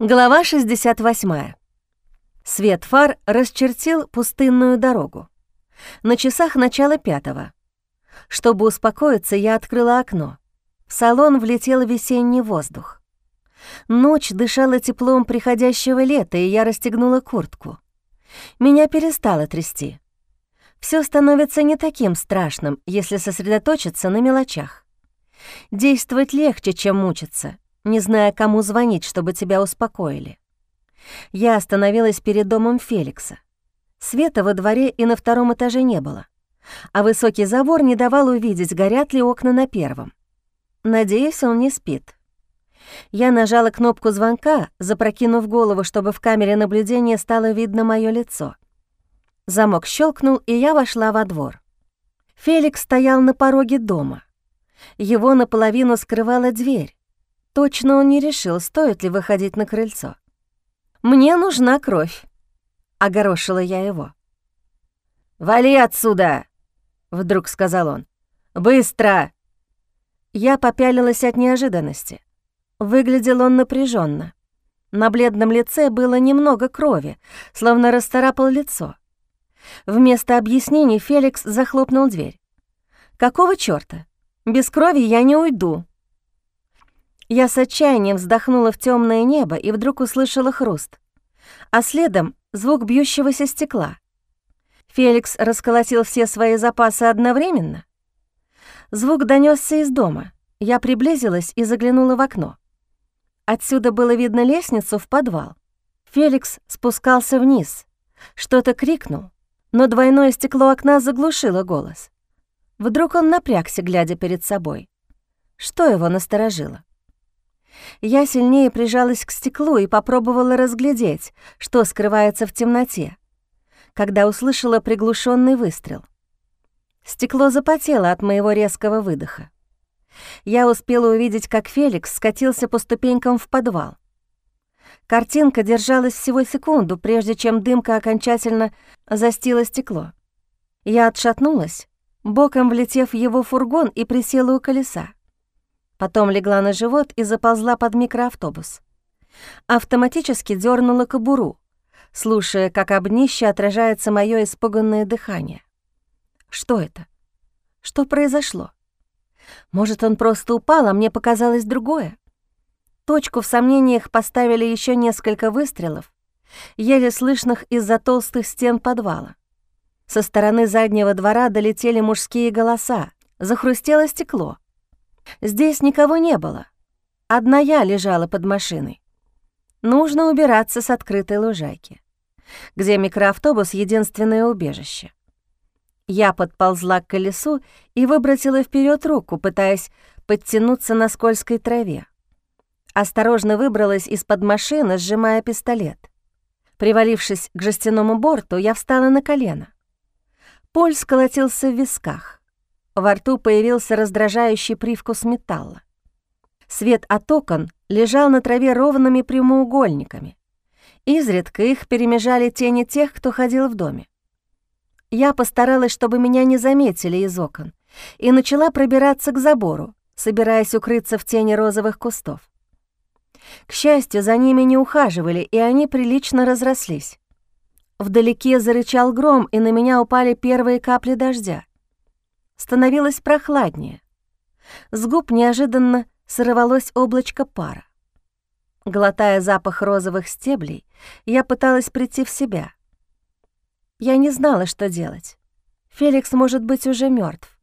Глава 68. Свет фар расчертил пустынную дорогу. На часах начало пятого. Чтобы успокоиться, я открыла окно. В салон влетел весенний воздух. Ночь дышала теплом приходящего лета, и я расстегнула куртку. Меня перестало трясти. Все становится не таким страшным, если сосредоточиться на мелочах. Действовать легче, чем мучиться — не зная, кому звонить, чтобы тебя успокоили. Я остановилась перед домом Феликса. Света во дворе и на втором этаже не было, а высокий забор не давал увидеть, горят ли окна на первом. Надеюсь, он не спит. Я нажала кнопку звонка, запрокинув голову, чтобы в камере наблюдения стало видно мое лицо. Замок щелкнул, и я вошла во двор. Феликс стоял на пороге дома. Его наполовину скрывала дверь, Точно он не решил, стоит ли выходить на крыльцо. «Мне нужна кровь», — огорошила я его. «Вали отсюда!» — вдруг сказал он. «Быстро!» Я попялилась от неожиданности. Выглядел он напряженно. На бледном лице было немного крови, словно расцарапал лицо. Вместо объяснений Феликс захлопнул дверь. «Какого чёрта? Без крови я не уйду», я с отчаянием вздохнула в темное небо и вдруг услышала хруст, а следом звук бьющегося стекла. Феликс расколотил все свои запасы одновременно. Звук донесся из дома. Я приблизилась и заглянула в окно. Отсюда было видно лестницу в подвал. Феликс спускался вниз. Что-то крикнул, но двойное стекло окна заглушило голос. Вдруг он напрягся, глядя перед собой. Что его насторожило? Я сильнее прижалась к стеклу и попробовала разглядеть, что скрывается в темноте, когда услышала приглушенный выстрел. Стекло запотело от моего резкого выдоха. Я успела увидеть, как Феликс скатился по ступенькам в подвал. Картинка держалась всего секунду, прежде чем дымка окончательно застила стекло. Я отшатнулась, боком влетев в его фургон и присела у колеса. Потом легла на живот и заползла под микроавтобус. Автоматически дернула кобуру, слушая, как об днище отражается мое испуганное дыхание. Что это? Что произошло? Может, он просто упал, а мне показалось другое? Точку в сомнениях поставили еще несколько выстрелов, еле слышных из-за толстых стен подвала. Со стороны заднего двора долетели мужские голоса, захрустело стекло — Здесь никого не было. Одна я лежала под машиной. Нужно убираться с открытой лужайки, где микроавтобус — единственное убежище. Я подползла к колесу и выбросила вперед руку, пытаясь подтянуться на скользкой траве. Осторожно выбралась из-под машины, сжимая пистолет. Привалившись к жестяному борту, я встала на колено. Пульс колотился в висках. Во рту появился раздражающий привкус металла. Свет от окон лежал на траве ровными прямоугольниками. Изредка их перемежали тени тех, кто ходил в доме. Я постаралась, чтобы меня не заметили из окон, и начала пробираться к забору, собираясь укрыться в тени розовых кустов. К счастью, за ними не ухаживали, и они прилично разрослись. Вдалеке зарычал гром, и на меня упали первые капли дождя. Становилось прохладнее. С губ неожиданно сорвалось облачко пара. Глотая запах розовых стеблей, я пыталась прийти в себя. Я не знала, что делать. Феликс может быть уже мертв.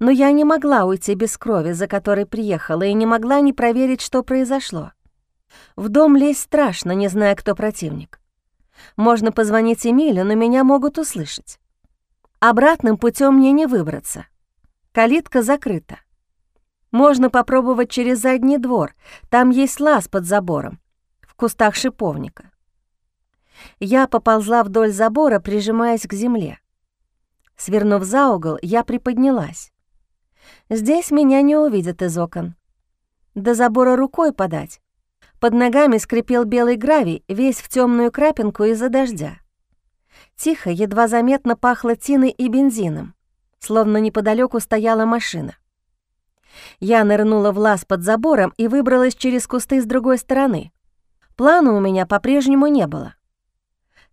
Но я не могла уйти без крови, за которой приехала, и не могла не проверить, что произошло. В дом лезть страшно, не зная, кто противник. Можно позвонить Эмилю, но меня могут услышать. Обратным путем мне не выбраться. Калитка закрыта. Можно попробовать через задний двор, там есть лаз под забором, в кустах шиповника. Я поползла вдоль забора, прижимаясь к земле. Свернув за угол, я приподнялась. Здесь меня не увидят из окон. До забора рукой подать. Под ногами скрипел белый гравий, весь в темную крапинку из-за дождя. Тихо, едва заметно пахло тиной и бензином, словно неподалеку стояла машина. Я нырнула в лаз под забором и выбралась через кусты с другой стороны. Плана у меня по-прежнему не было.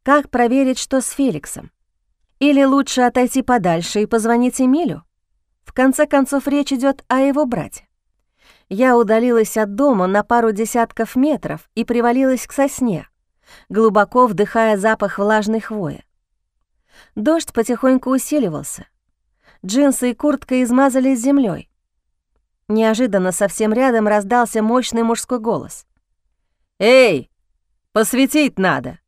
Как проверить, что с Феликсом? Или лучше отойти подальше и позвонить Эмилю? В конце концов, речь идет о его брате. Я удалилась от дома на пару десятков метров и привалилась к сосне, глубоко вдыхая запах влажной хвои. Дождь потихоньку усиливался. Джинсы и куртка измазались землей. Неожиданно совсем рядом раздался мощный мужской голос. «Эй, посветить надо!»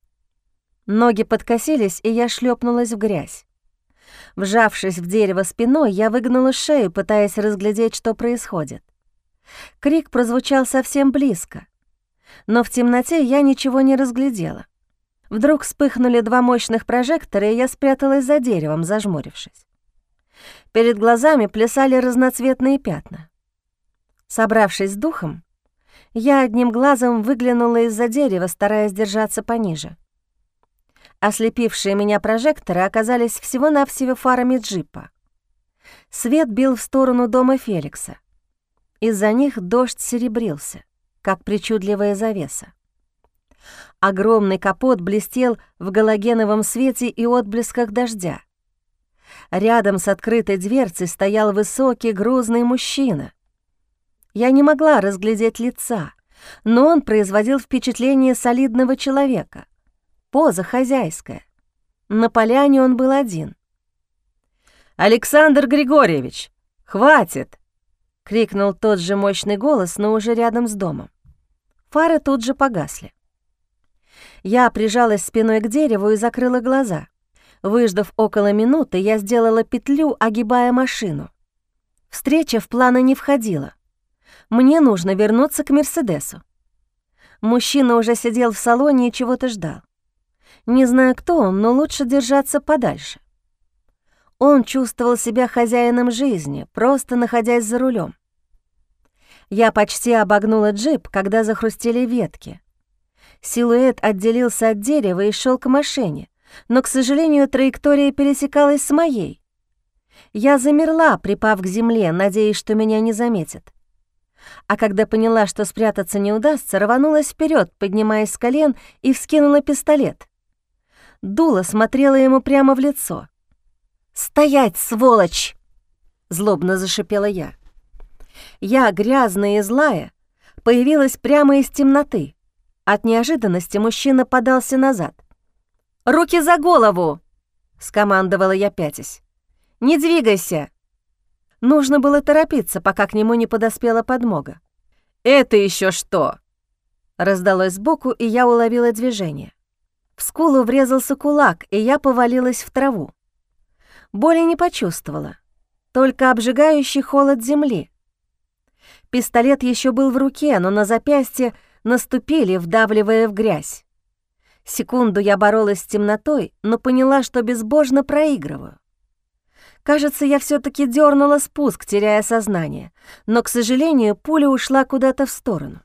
Ноги подкосились, и я шлепнулась в грязь. Вжавшись в дерево спиной, я выгнула шею, пытаясь разглядеть, что происходит. Крик прозвучал совсем близко, но в темноте я ничего не разглядела. Вдруг вспыхнули два мощных прожектора, и я спряталась за деревом, зажмурившись. Перед глазами плясали разноцветные пятна. Собравшись с духом, я одним глазом выглянула из-за дерева, стараясь держаться пониже. Ослепившие меня прожекторы оказались всего-навсего фарами джипа. Свет бил в сторону дома Феликса. Из-за них дождь серебрился, как причудливая завеса. Огромный капот блестел в галогеновом свете и отблесках дождя. Рядом с открытой дверцей стоял высокий грузный мужчина. Я не могла разглядеть лица, но он производил впечатление солидного человека. Поза хозяйская. На поляне он был один. «Александр Григорьевич, хватит!» — крикнул тот же мощный голос, но уже рядом с домом. Фары тут же погасли. Я прижалась спиной к дереву и закрыла глаза. Выждав около минуты, я сделала петлю, огибая машину. Встреча в планы не входила. Мне нужно вернуться к Мерседесу. Мужчина уже сидел в салоне и чего-то ждал. Не знаю, кто он, но лучше держаться подальше. Он чувствовал себя хозяином жизни, просто находясь за рулем. Я почти обогнула джип, когда захрустели ветки. Силуэт отделился от дерева и шел к машине, но, к сожалению, траектория пересекалась с моей. Я замерла, припав к земле, надеясь, что меня не заметят. А когда поняла, что спрятаться не удастся, рванулась вперед, поднимаясь с колен и вскинула пистолет. Дула смотрела ему прямо в лицо. «Стоять, сволочь!» — злобно зашипела я. Я, грязная и злая, появилась прямо из темноты. От неожиданности мужчина подался назад. «Руки за голову!» — скомандовала я пятясь. «Не двигайся!» Нужно было торопиться, пока к нему не подоспела подмога. «Это еще что?» Раздалось сбоку, и я уловила движение. В скулу врезался кулак, и я повалилась в траву. Боли не почувствовала, только обжигающий холод земли. Пистолет еще был в руке, но на запястье наступили, вдавливая в грязь. Секунду я боролась с темнотой, но поняла, что безбожно проигрываю. Кажется, я все таки дернула спуск, теряя сознание, но, к сожалению, пуля ушла куда-то в сторону.